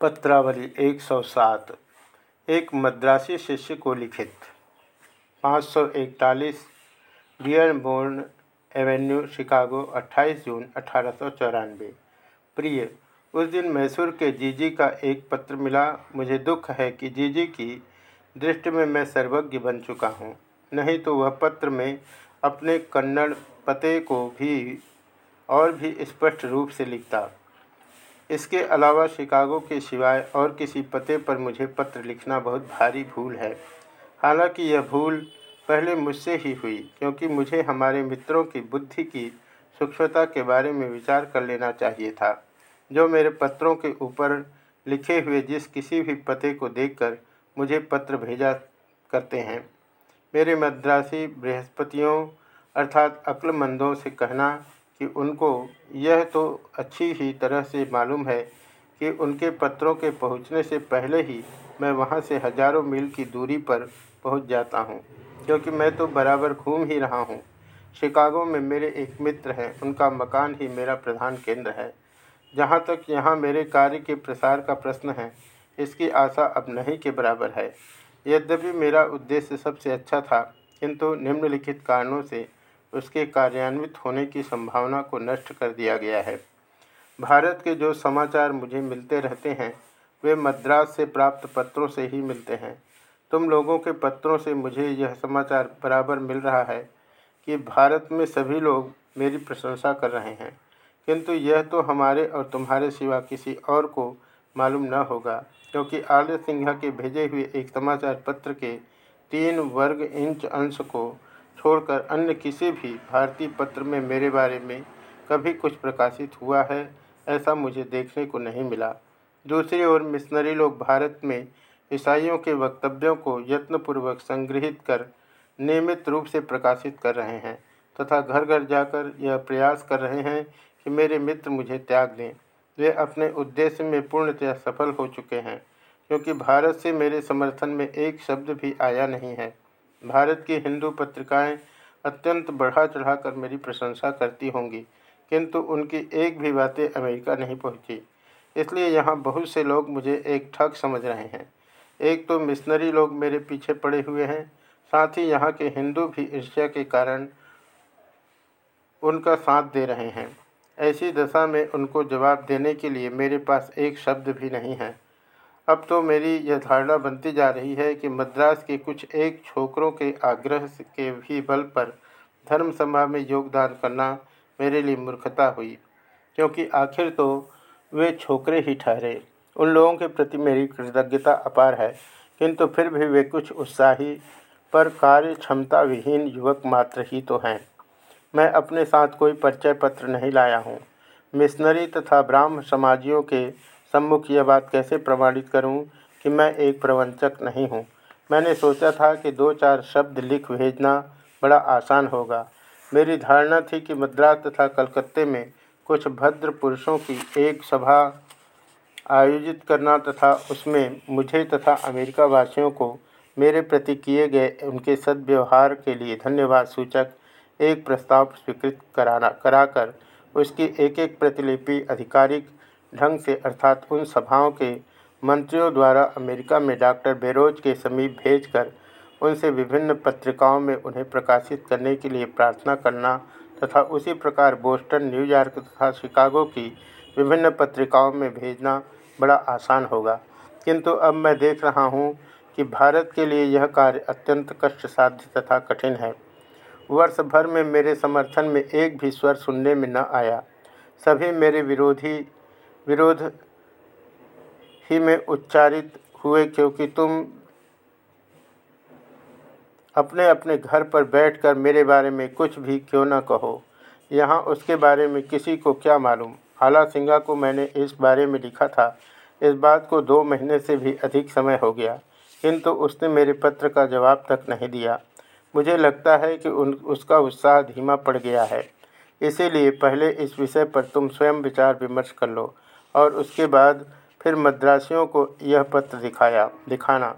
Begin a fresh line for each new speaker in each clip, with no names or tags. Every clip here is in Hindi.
पत्रावली 107 एक मद्रासी शिष्य को लिखित। पाँच सौ इकतालीस, डियरबोर्न एवेन्यू, शिकागो 28 जून अठारह सौ चौरानबे प्रिय, उस दिन मैसूर के जीजी का एक पत्र मिला। मुझे दुख है कि जीजी की दृष्टि में मैं सर्वज्ञ बन चुका हूँ। नहीं तो वह पत्र में अपने कन्नड़ पते को भी और भी स्पष्ट रूप से लिखता। इसके अलावा शिकागो के सिवाय और किसी पते पर मुझे पत्र लिखना बहुत भारी भूल है। हालाँकि यह भूल पहले मुझसे ही हुई, क्योंकि मुझे हमारे मित्रों की बुद्धि की सूक्ष्मता के बारे में विचार कर लेना चाहिए था। जो मेरे पत्रों के ऊपर लिखे हुए जिस किसी भी पते को देखकर मुझे पत्र भेजा करते हैं, मेरे मद्रासी बृहस्पतियों अर्थात अक्लमंदों से कहना कि उनको यह तो अच्छी ही तरह से मालूम है कि उनके पत्रों के पहुँचने से पहले ही मैं वहाँ से हज़ारों मील की दूरी पर पहुँच जाता हूँ, क्योंकि मैं तो बराबर घूम ही रहा हूँ। शिकागो में मेरे एक मित्र हैं उनका मकान ही मेरा प्रधान केंद्र है जहाँ तक यहाँ मेरे कार्य के प्रसार का प्रश्न है इसकी आशा अब नहीं के बराबर है यद्यपि मेरा उद्देश्य सबसे अच्छा था किंतु निम्नलिखित कारणों से उसके कार्यान्वित होने की संभावना को नष्ट कर दिया गया है। भारत के जो समाचार मुझे मिलते रहते हैं, वे मद्रास से प्राप्त पत्रों से ही मिलते हैं। तुम लोगों के पत्रों से मुझे यह समाचार बराबर मिल रहा है कि भारत में सभी लोग मेरी प्रशंसा कर रहे हैं। किंतु यह तो हमारे और तुम्हारे सिवा किसी और को मालूम न होगा, क्योंकि आर्य सिंह के भेजे हुए एक समाचार पत्र के तीन वर्ग इंच अंश को छोड़कर अन्य किसी भी भारतीय पत्र में मेरे बारे में कभी कुछ प्रकाशित हुआ है, ऐसा मुझे देखने को नहीं मिला। दूसरी ओर मिशनरी लोग भारत में ईसाइयों के वक्तव्यों को यत्नपूर्वक संग्रहित कर नियमित रूप से प्रकाशित कर रहे हैं तथा घर घर जाकर यह प्रयास कर रहे हैं कि मेरे मित्र मुझे त्याग दें। वे अपने उद्देश्य में पूर्णतया सफल हो चुके हैं, क्योंकि भारत से मेरे समर्थन में एक शब्द भी आया नहीं है। भारत की हिंदू पत्रिकाएँ अत्यंत बढ़ा चढ़ाकर मेरी प्रशंसा करती होंगी, किंतु उनकी एक भी बातें अमेरिका नहीं पहुँची। इसलिए यहाँ बहुत से लोग मुझे एक ठग समझ रहे हैं। एक तो मिशनरी लोग मेरे पीछे पड़े हुए हैं, साथ ही यहाँ के हिंदू भी ईर्ष्या के कारण उनका साथ दे रहे हैं। ऐसी दशा में उनको जवाब देने के लिए मेरे पास एक शब्द भी नहीं है। अब तो मेरी यह धारणा बनती जा रही है कि मद्रास के कुछ एक छोकरों के आग्रह के भी बल पर धर्म सभा में योगदान करना मेरे लिए मूर्खता हुई, क्योंकि आखिर तो वे छोकरे ही ठहरे। उन लोगों के प्रति मेरी कृतज्ञता अपार है, किंतु फिर भी वे कुछ उत्साही पर कार्य क्षमता विहीन युवक मात्र ही तो हैं। मैं अपने साथ कोई परिचय पत्र नहीं लाया हूँ। मिशनरी तथा ब्राह्म समाजियों के सम्मुख यह बात कैसे प्रमाणित करूँ कि मैं एक प्रवंचक नहीं हूँ? मैंने सोचा था कि दो चार शब्द लिख भेजना बड़ा आसान होगा मेरी धारणा थी कि मद्रास तथा कलकत्ते में कुछ भद्र पुरुषों की एक सभा आयोजित करना तथा उसमें मुझे तथा अमेरिका वासियों को मेरे प्रति किए गए उनके सद्व्यवहार के लिए धन्यवाद सूचक एक प्रस्ताव स्वीकृत कराना, कराकर उसकी एक एक प्रतिलिपि आधिकारिक ढंग से, अर्थात उन सभाओं के मंत्रियों द्वारा अमेरिका में डॉक्टर बेरोज के समीप भेजकर उनसे विभिन्न पत्रिकाओं में उन्हें प्रकाशित करने के लिए प्रार्थना करना तथा उसी प्रकार बोस्टन न्यूयॉर्क तथा शिकागो की विभिन्न पत्रिकाओं में भेजना बड़ा आसान होगा। किंतु अब मैं देख रहा हूँ कि भारत के लिए यह कार्य अत्यंत कष्ट साध्य तथा कठिन है। वर्ष भर में मेरे समर्थन में एक भी स्वर सुनने में न आया। सभी मेरे विरोधी विरोध ही में उच्चारित हुए क्योंकि तुम अपने अपने घर पर बैठकर मेरे बारे में कुछ भी क्यों न कहो। यहाँ उसके बारे में किसी को क्या मालूम? आला सिंगा को मैंने इस बारे में लिखा था। इस बात को दो महीने से भी अधिक समय हो गया, किंतु उसने मेरे पत्र का जवाब तक नहीं दिया। मुझे लगता है कि उन, उसका उत्साह धीमा पड़ गया है। इसीलिए पहले इस विषय पर तुम स्वयं विचार विमर्श कर लो। और उसके बाद फिर मद्रासियों को यह पत्र दिखाया, दिखाना।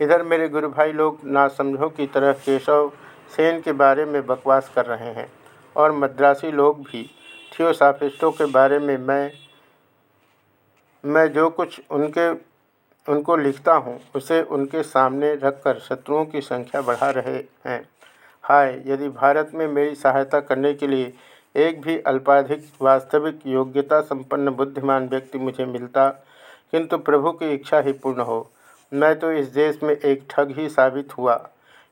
इधर मेरे गुरु भाई लोग नासमझों की तरह केशव सेन के बारे में बकवास कर रहे हैं और मद्रासी लोग भी थियोसाफिस्टों के बारे में मैं मैं जो कुछ उनके, उनको लिखता हूँ, उसे उनके सामने रखकर शत्रुओं की संख्या बढ़ा रहे हैं। हाय, यदि भारत में मेरी सहायता करने के लिए एक भी अल्पाधिक वास्तविक योग्यता संपन्न बुद्धिमान व्यक्ति मुझे मिलता, किंतु प्रभु की इच्छा ही पूर्ण हो। मैं तो इस देश में एक ठग ही साबित हुआ।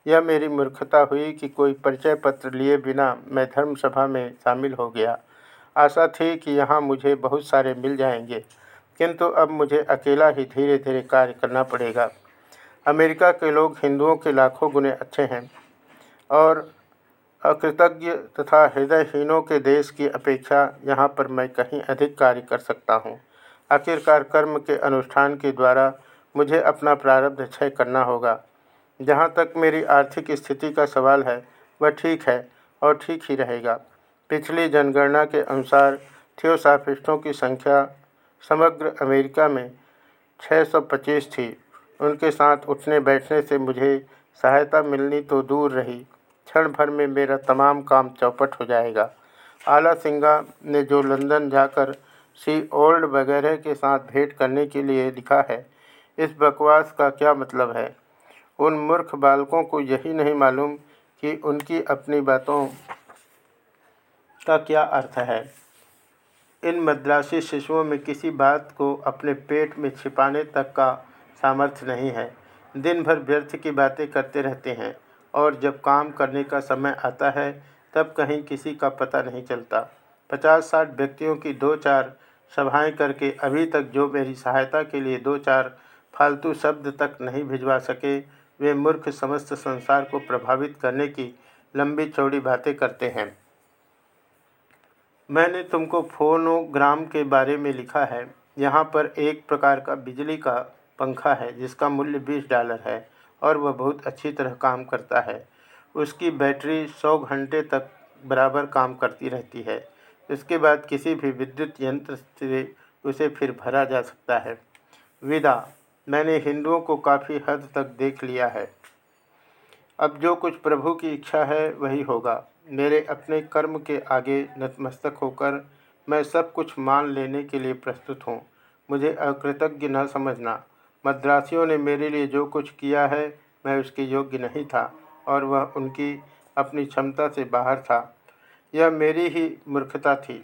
यह मेरी मूर्खता हुई कि कोई परिचय पत्र लिए बिना मैं धर्म सभा में शामिल हो गया। आशा थी कि यहाँ मुझे बहुत सारे मिल जाएँगे, किंतु अब मुझे अकेला ही धीरे धीरे कार्य करना पड़ेगा। अमेरिका के लोग हिंदुओं के लाखों गुने अच्छे हैं और अकृतज्ञ तथा हृदयहीनों के देश की अपेक्षा यहाँ पर मैं कहीं अधिक कार्य कर सकता हूँ। आखिरकार कर्म के अनुष्ठान के द्वारा मुझे अपना प्रारब्ध क्षय करना होगा। जहाँ तक मेरी आर्थिक स्थिति का सवाल है, वह ठीक है और ठीक ही रहेगा। पिछली जनगणना के अनुसार थियोसाफिस्टों की संख्या समग्र अमेरिका में 625 थी। उनके साथ उठने बैठने से मुझे सहायता मिलनी तो दूर रही क्षण भर में मेरा तमाम काम चौपट हो जाएगा। आला सिंगा ने जो लंदन जाकर सी ओल्ड वगैरह के साथ भेंट करने के लिए लिखा है, इस बकवास का क्या मतलब है? उन मूर्ख बालकों को यही नहीं मालूम कि उनकी अपनी बातों का क्या अर्थ है। इन मद्रासी शिशुओं में किसी बात को अपने पेट में छिपाने तक का सामर्थ्य नहीं है। दिन भर व्यर्थ की बातें करते रहते हैं। और जब काम करने का समय आता है, तब कहीं किसी का पता नहीं चलता। पचास साठ व्यक्तियों की दो चार सभाएँ करके अभी तक जो मेरी सहायता के लिए दो चार फालतू शब्द तक नहीं भिजवा सके, वे मूर्ख समस्त संसार को प्रभावित करने की लंबी चौड़ी बातें करते हैं। मैंने तुमको फोनोग्राम के बारे में लिखा है। यहाँ पर एक प्रकार का बिजली का पंखा है, जिसका मूल्य बीस डॉलर है। और वह बहुत अच्छी तरह काम करता है। उसकी बैटरी सौ घंटे तक बराबर काम करती रहती है। इसके बाद किसी भी विद्युत यंत्र से उसे फिर भरा जा सकता है। विदा। मैंने हिंदुओं को काफ़ी हद तक देख लिया है। अब जो कुछ प्रभु की इच्छा है वही होगा। मेरे अपने कर्म के आगे नतमस्तक होकर मैं सब कुछ मान लेने के लिए प्रस्तुत हूँ। मुझे अकृतज्ञ न समझना। मद्रासियों ने मेरे लिए जो कुछ किया है, मैं उसके योग्य नहीं था और वह उनकी अपनी क्षमता से बाहर था। यह मेरी ही मूर्खता थी।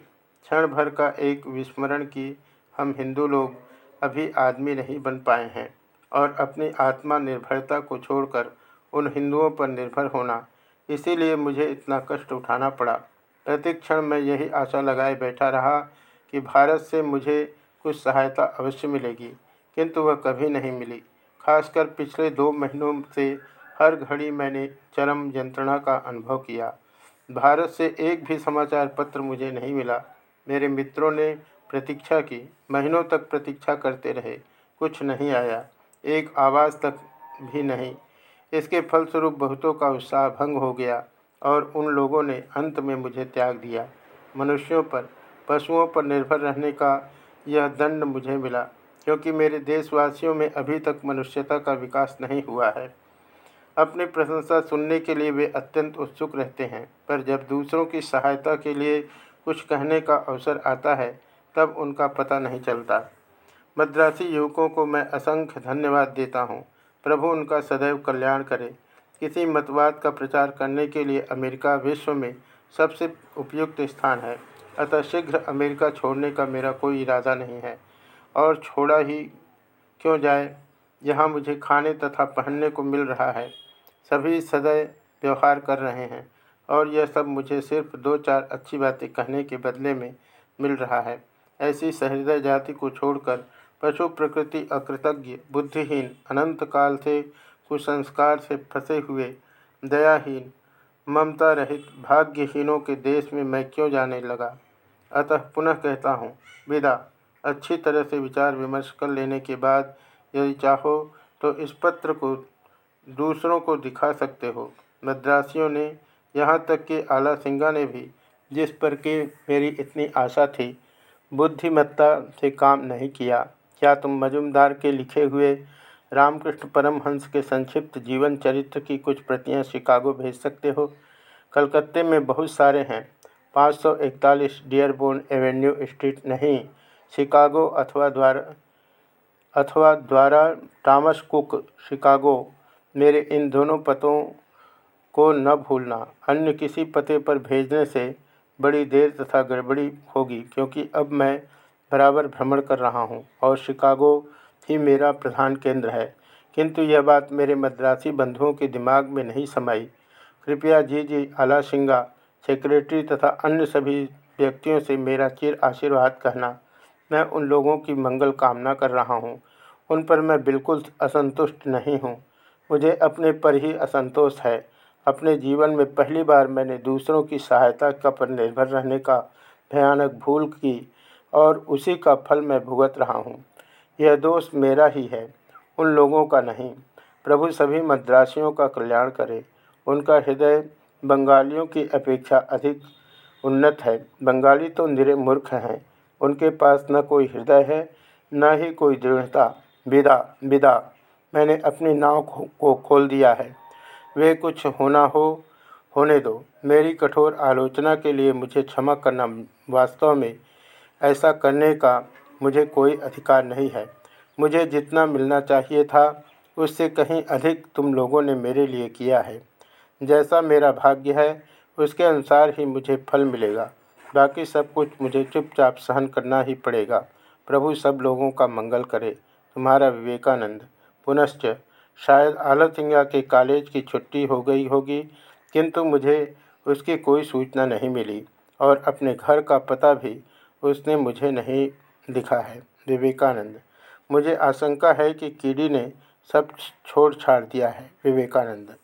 क्षण भर का एक विस्मरण कि हम हिंदू लोग अभी आदमी नहीं बन पाए हैं और अपनी आत्मा निर्भरता को छोड़कर उन हिंदुओं पर निर्भर होना। इसीलिए मुझे इतना कष्ट उठाना पड़ा। प्रतिक्षण मैं यही आशा लगाए बैठा रहा कि भारत से मुझे कुछ सहायता अवश्य मिलेगी। किंतु वह कभी नहीं मिली। खासकर पिछले दो महीनों से हर घड़ी मैंने चरम यंत्रणा का अनुभव किया। भारत से एक भी समाचार पत्र मुझे नहीं मिला। मेरे मित्रों ने प्रतीक्षा की। महीनों तक प्रतीक्षा करते रहे। कुछ नहीं आया। एक आवाज़ तक भी नहीं। इसके फलस्वरूप बहुतों का उत्साह भंग हो गया और उन लोगों ने अंत में मुझे त्याग दिया। मनुष्यों पर, पशुओं पर निर्भर रहने का यह दंड मुझे मिला। क्योंकि मेरे देशवासियों में अभी तक मनुष्यता का विकास नहीं हुआ है। अपनी प्रशंसा सुनने के लिए वे अत्यंत उत्सुक रहते हैं, पर जब दूसरों की सहायता के लिए कुछ कहने का अवसर आता है, तब उनका पता नहीं चलता। मद्रासी युवकों को मैं असंख्य धन्यवाद देता हूँ। प्रभु उनका सदैव कल्याण करे। किसी मतवाद का प्रचार करने के लिए अमेरिका विश्व में सबसे उपयुक्त स्थान है। अतः शीघ्र अमेरिका छोड़ने का मेरा कोई इरादा नहीं है। और छोड़ा ही क्यों जाए? यहाँ मुझे खाने तथा पहनने को मिल रहा है। सभी सदैव व्यवहार कर रहे हैं और यह सब मुझे सिर्फ़ दो चार अच्छी बातें कहने के बदले में मिल रहा है। ऐसी सहृदय जाति को छोड़कर पशु प्रकृति अकृतज्ञ, बुद्धिहीन अनंत काल से कुसंस्कार से फंसे हुए, दयाहीन, ममता रहित, भाग्यहीनों के देश में मैं क्यों जाने लगा? अतः पुनः कहता हूँ, विदा। अच्छी तरह से विचार विमर्श कर लेने के बाद यदि चाहो तो इस पत्र को दूसरों को दिखा सकते हो। मद्रासियों ने यहाँ तक कि आला सिंगा ने भी जिस पर कि मेरी इतनी आशा थी, बुद्धिमत्ता से काम नहीं किया। क्या तुम मजुमदार के लिखे हुए रामकृष्ण परमहंस के संक्षिप्त जीवन चरित्र की कुछ प्रतियाँ शिकागो भेज सकते हो? कलकत्ते में बहुत सारे हैं। पाँच सौ इकतालीस डियरबोर्न एवेन्यू स्ट्रीट नहीं शिकागो अथवा द्वारा अथवा द्वारा टॉमस कुक शिकागो। मेरे इन दोनों पतों को न भूलना। अन्य किसी पते पर भेजने से बड़ी देर तथा गड़बड़ी होगी, क्योंकि अब मैं बराबर भ्रमण कर रहा हूँ और शिकागो ही मेरा प्रधान केंद्र है। किंतु यह बात मेरे मद्रासी बंधुओं के दिमाग में नहीं समाई। कृपया जी जी आला सिंगा सेक्रेटरी तथा अन्य सभी व्यक्तियों से मेरा चिर आशीर्वाद कहना। मैं उन लोगों की मंगल कामना कर रहा हूँ। उन पर मैं बिल्कुल असंतुष्ट नहीं हूँ। मुझे अपने पर ही असंतोष है। अपने जीवन में पहली बार मैंने दूसरों की सहायता का पर निर्भर रहने का भयानक भूल की और उसी का फल मैं भुगत रहा हूँ। यह दोष मेरा ही है, उन लोगों का नहीं। प्रभु सभी मद्रासियों का कल्याण करे। उनका हृदय बंगालियों की अपेक्षा अधिक उन्नत है। बंगाली तो निरे मूर्ख हैं। उनके पास न कोई हृदय है, न ही कोई दृढ़ता। विदा विदा। मैंने अपनी नाव को खोल दिया है। वे कुछ होना हो, होने दो। मेरी कठोर आलोचना के लिए मुझे क्षमा करना वास्तव में ऐसा करने का मुझे कोई अधिकार नहीं है। मुझे जितना मिलना चाहिए था, उससे कहीं अधिक तुम लोगों ने मेरे लिए किया है। जैसा मेरा भाग्य है, उसके अनुसार ही मुझे फल मिलेगा। बाकी सब कुछ मुझे चुपचाप सहन करना ही पड़ेगा। प्रभु सब लोगों का मंगल करे, तुम्हारा विवेकानंद। पुनश्च, शायद आलत सिंगा के कॉलेज की छुट्टी हो गई होगी, किंतु मुझे उसकी कोई सूचना नहीं मिली, और अपने घर का पता भी उसने मुझे नहीं दिखा है। विवेकानंद, मुझे आशंका है कि कीड़ी ने सब छोड़ छाड़ दिया है। विवेकानंद